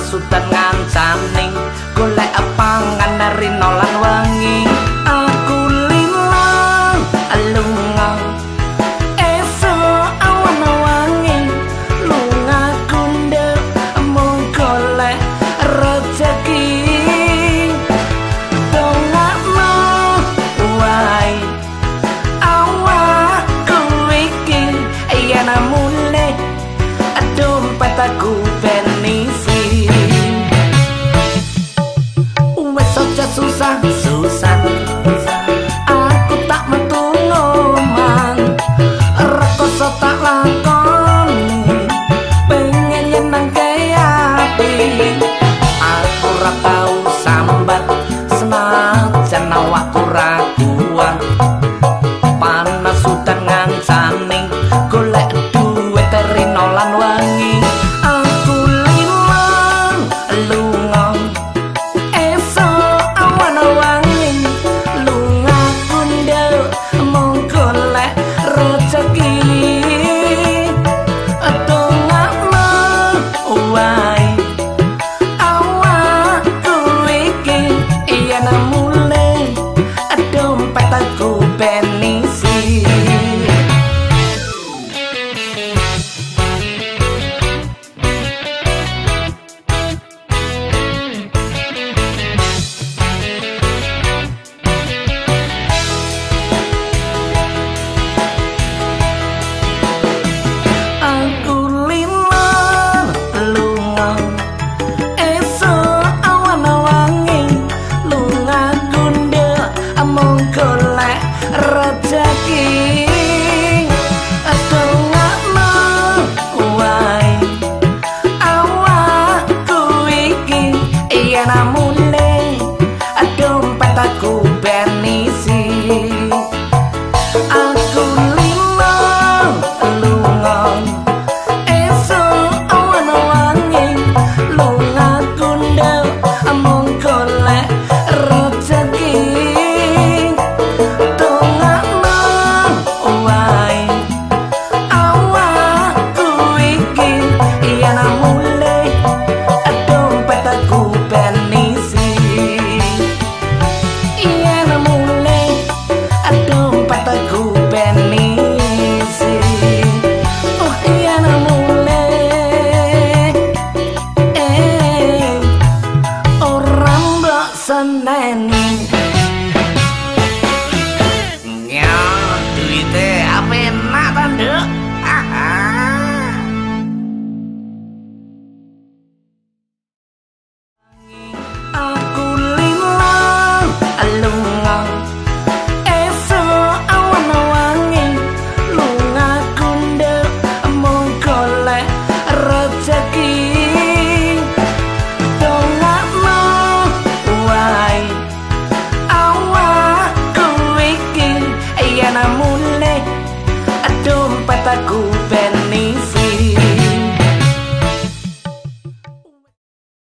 sudan ngancaning golek pangan rino aquí 别 pataku peninsular